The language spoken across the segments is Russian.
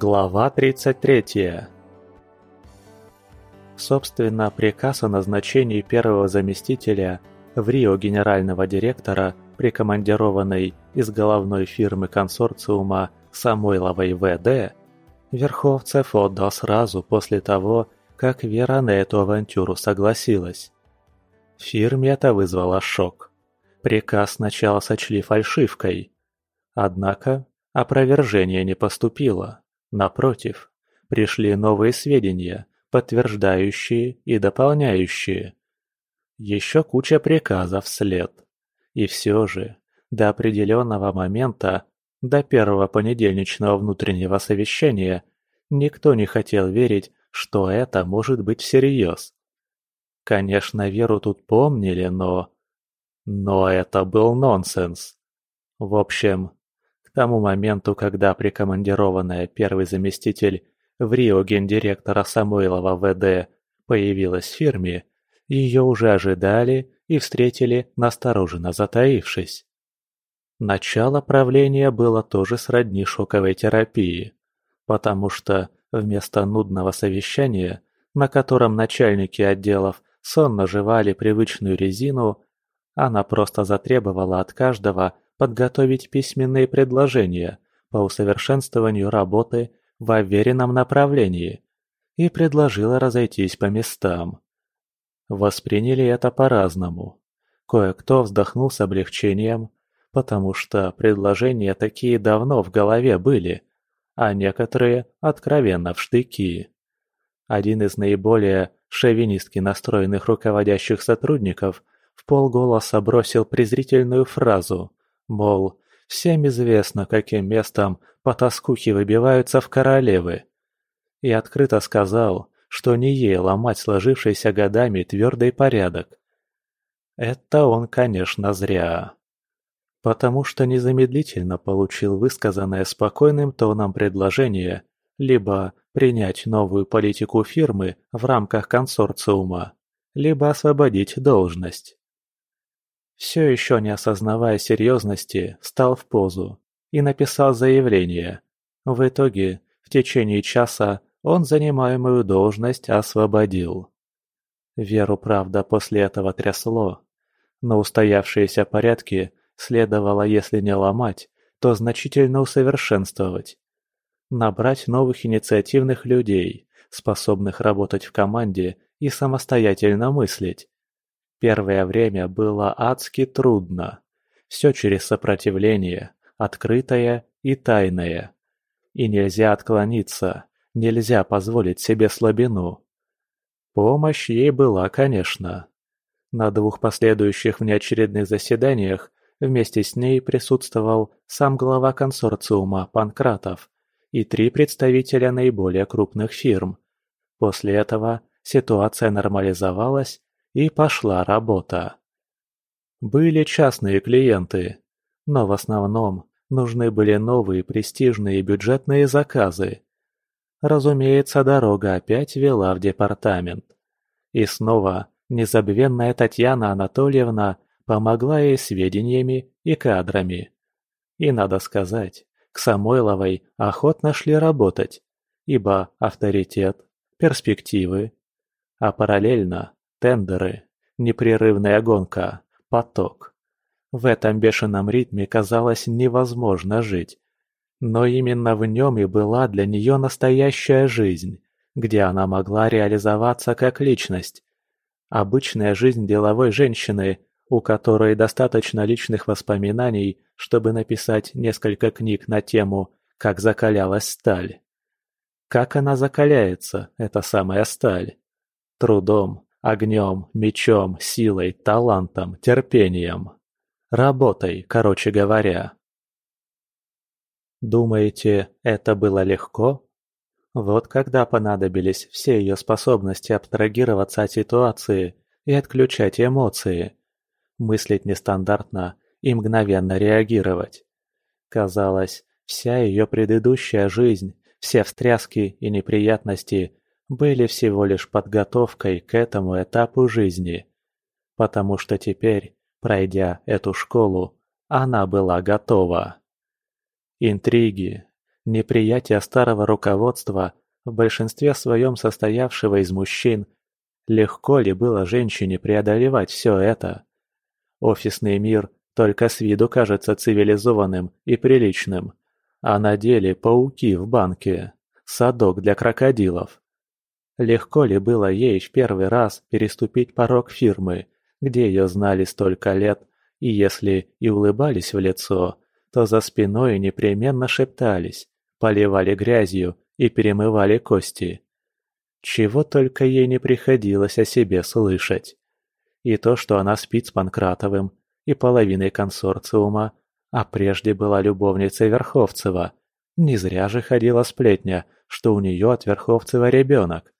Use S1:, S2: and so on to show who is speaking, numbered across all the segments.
S1: Глава 33 Собственно, приказ о назначении первого заместителя в Рио генерального директора, прикомандированной из головной фирмы консорциума Самойловой ВД, Верховцев отдал сразу после того, как Вера на эту авантюру согласилась. Фирме это вызвало шок. Приказ сначала сочли фальшивкой. Однако опровержение не поступило. Напротив, пришли новые сведения, подтверждающие и дополняющие. Еще куча приказов вслед. И все же, до определенного момента, до первого понедельничного внутреннего совещания, никто не хотел верить, что это может быть всерьез. Конечно, Веру тут помнили, но... Но это был нонсенс. В общем, тому моменту, когда прикомандированная первый заместитель в Рио гендиректора Самойлова ВД появилась в фирме, ее уже ожидали и встретили, настороженно затаившись. Начало правления было тоже сродни шоковой терапии, потому что вместо нудного совещания, на котором начальники отделов сонно жевали привычную резину, она просто затребовала от каждого подготовить письменные предложения по усовершенствованию работы в уверенном направлении и предложила разойтись по местам. Восприняли это по-разному. Кое-кто вздохнул с облегчением, потому что предложения такие давно в голове были, а некоторые откровенно в штыки. Один из наиболее шовинистски настроенных руководящих сотрудников в полголоса бросил презрительную фразу, мол, всем известно, каким местом потаскухи выбиваются в королевы. И открыто сказал, что не ей ломать сложившийся годами твердый порядок. Это он, конечно, зря. Потому что незамедлительно получил высказанное спокойным тоном предложение либо принять новую политику фирмы в рамках консорциума, либо освободить должность. Все еще не осознавая серьезности, встал в позу и написал заявление. В итоге, в течение часа он занимаемую должность освободил. Веру, правда, после этого трясло, но устоявшиеся порядки следовало, если не ломать, то значительно усовершенствовать. Набрать новых инициативных людей, способных работать в команде и самостоятельно мыслить. Первое время было адски трудно. Все через сопротивление, открытое и тайное. И нельзя отклониться, нельзя позволить себе слабину. Помощь ей была, конечно. На двух последующих внеочередных заседаниях вместе с ней присутствовал сам глава консорциума Панкратов и три представителя наиболее крупных фирм. После этого ситуация нормализовалась и пошла работа. Были частные клиенты, но в основном нужны были новые престижные бюджетные заказы. Разумеется, дорога опять вела в департамент. И снова незабвенная Татьяна Анатольевна помогла ей сведениями и кадрами. И надо сказать, к Самойловой охотно шли работать, ибо авторитет, перспективы. А параллельно тендеры, непрерывная гонка, поток. В этом бешеном ритме казалось невозможно жить. Но именно в нем и была для нее настоящая жизнь, где она могла реализоваться как личность. Обычная жизнь деловой женщины, у которой достаточно личных воспоминаний, чтобы написать несколько книг на тему «Как закалялась сталь». Как она закаляется, эта самая сталь? Трудом, огнем, мечом, силой, талантом, терпением. Работой, короче говоря. Думаете, это было легко? Вот когда понадобились все ее способности абстрагироваться от ситуации и отключать эмоции, мыслить нестандартно и мгновенно реагировать. Казалось, вся ее предыдущая жизнь, все встряски и неприятности были всего лишь подготовкой к этому этапу жизни, потому что теперь Пройдя эту школу, она была готова. Интриги, неприятие старого руководства, в большинстве своем состоявшего из мужчин, легко ли было женщине преодолевать все это? Офисный мир только с виду кажется цивилизованным и приличным, а на деле пауки в банке, садок для крокодилов. Легко ли было ей в первый раз переступить порог фирмы, где ее знали столько лет, и если и улыбались в лицо, то за спиной непременно шептались, поливали грязью и перемывали кости. Чего только ей не приходилось о себе слышать. И то, что она спит с Панкратовым, и половиной консорциума, а прежде была любовницей Верховцева. Не зря же ходила сплетня, что у нее от Верховцева ребенок.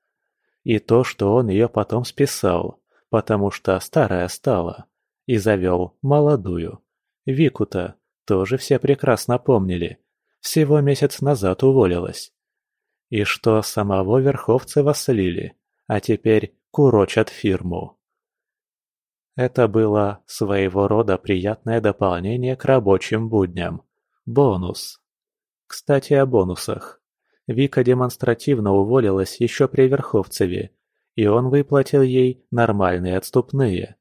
S1: И то, что он ее потом списал, потому что старая стала, и завел молодую. Вику-то тоже все прекрасно помнили. Всего месяц назад уволилась. И что самого Верховцева слили, а теперь курочат фирму. Это было своего рода приятное дополнение к рабочим будням. Бонус. Кстати, о бонусах. Вика демонстративно уволилась еще при Верховцеве, и он выплатил ей нормальные отступные.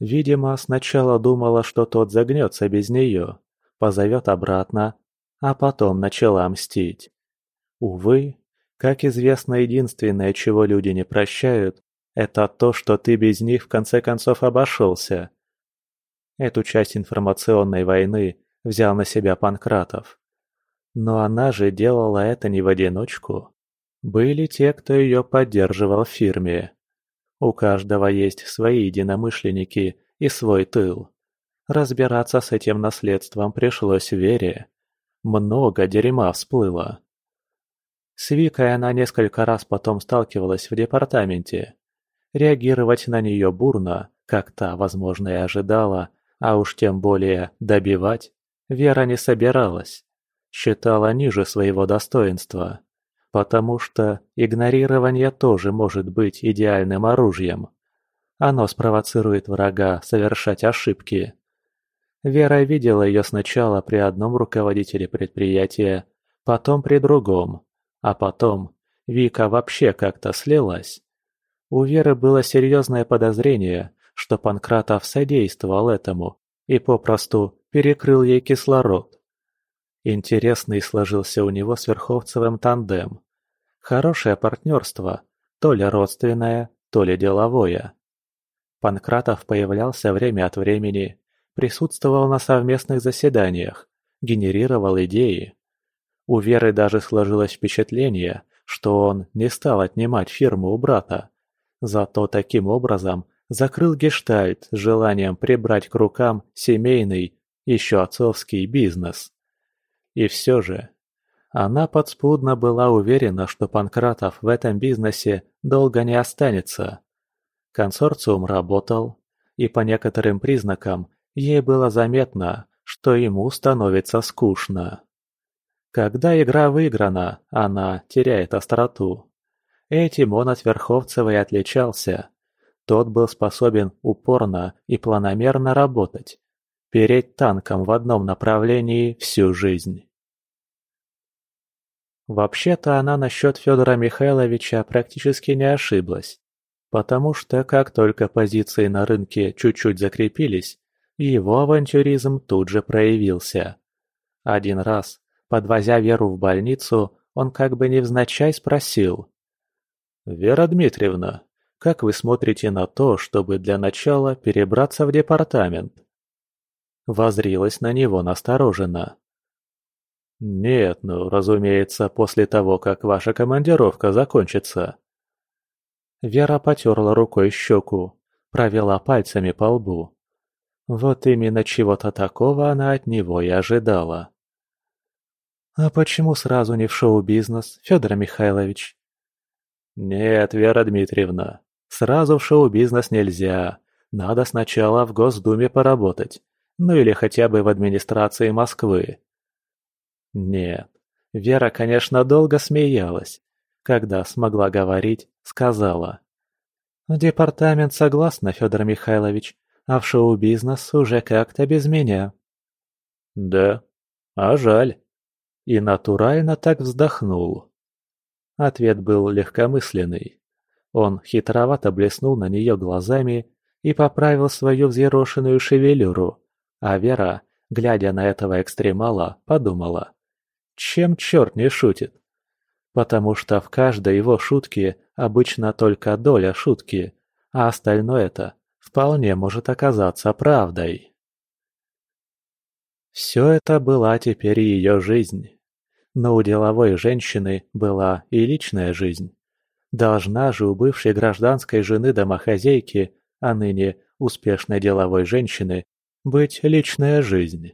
S1: Видимо, сначала думала, что тот загнется без нее, позовет обратно, а потом начала мстить. Увы, как известно, единственное, чего люди не прощают, это то, что ты без них в конце концов обошелся. Эту часть информационной войны взял на себя Панкратов. Но она же делала это не в одиночку. Были те, кто ее поддерживал в фирме. У каждого есть свои единомышленники и свой тыл. Разбираться с этим наследством пришлось Вере. Много дерьма всплыло. С Викой она несколько раз потом сталкивалась в департаменте. Реагировать на нее бурно, как та, возможно, и ожидала, а уж тем более добивать, Вера не собиралась. Считала ниже своего достоинства. Потому что игнорирование тоже может быть идеальным оружием. Оно спровоцирует врага совершать ошибки. Вера видела ее сначала при одном руководителе предприятия, потом при другом, а потом Вика вообще как-то слилась. У Веры было серьезное подозрение, что Панкратов содействовал этому и попросту перекрыл ей кислород. Интересный сложился у него с Верховцевым тандем. Хорошее партнерство, то ли родственное, то ли деловое. Панкратов появлялся время от времени, присутствовал на совместных заседаниях, генерировал идеи. У Веры даже сложилось впечатление, что он не стал отнимать фирму у брата, Зато таким образом закрыл гештальт с желанием прибрать к рукам семейный, еще отцовский бизнес. И все же, она подспудно была уверена, что Панкратов в этом бизнесе долго не останется. Консорциум работал, и по некоторым признакам ей было заметно, что ему становится скучно. Когда игра выиграна, она теряет остроту. Этим он от Верховцева отличался. Тот был способен упорно и планомерно работать, переть танком в одном направлении всю жизнь. Вообще-то она насчет Федора Михайловича практически не ошиблась, потому что как только позиции на рынке чуть-чуть закрепились, его авантюризм тут же проявился. Один раз, подвозя Веру в больницу, он как бы невзначай спросил, «Вера Дмитриевна, как вы смотрите на то, чтобы для начала перебраться в департамент?» Возрилась на него настороженно. «Нет, ну, разумеется, после того, как ваша командировка закончится». Вера потерла рукой щеку, провела пальцами по лбу. Вот именно чего-то такого она от него и ожидала. «А почему сразу не в шоу-бизнес, Федор Михайлович?» «Нет, Вера Дмитриевна, сразу в шоу-бизнес нельзя. Надо сначала в Госдуме поработать. Ну или хотя бы в администрации Москвы». Нет, Вера, конечно, долго смеялась. Когда смогла говорить, сказала. «Департамент согласна, Федор Михайлович, а в шоу-бизнес уже как-то без меня». «Да? А жаль». И натурально так вздохнул. Ответ был легкомысленный. Он хитровато блеснул на нее глазами и поправил свою взъерошенную шевелюру, а Вера, глядя на этого экстремала, подумала, чем черт не шутит? Потому что в каждой его шутке обычно только доля шутки, а остальное-то вполне может оказаться правдой. Все это была теперь ее жизнь. Но у деловой женщины была и личная жизнь. Должна же у бывшей гражданской жены домохозяйки, а ныне успешной деловой женщины, быть личная жизнь.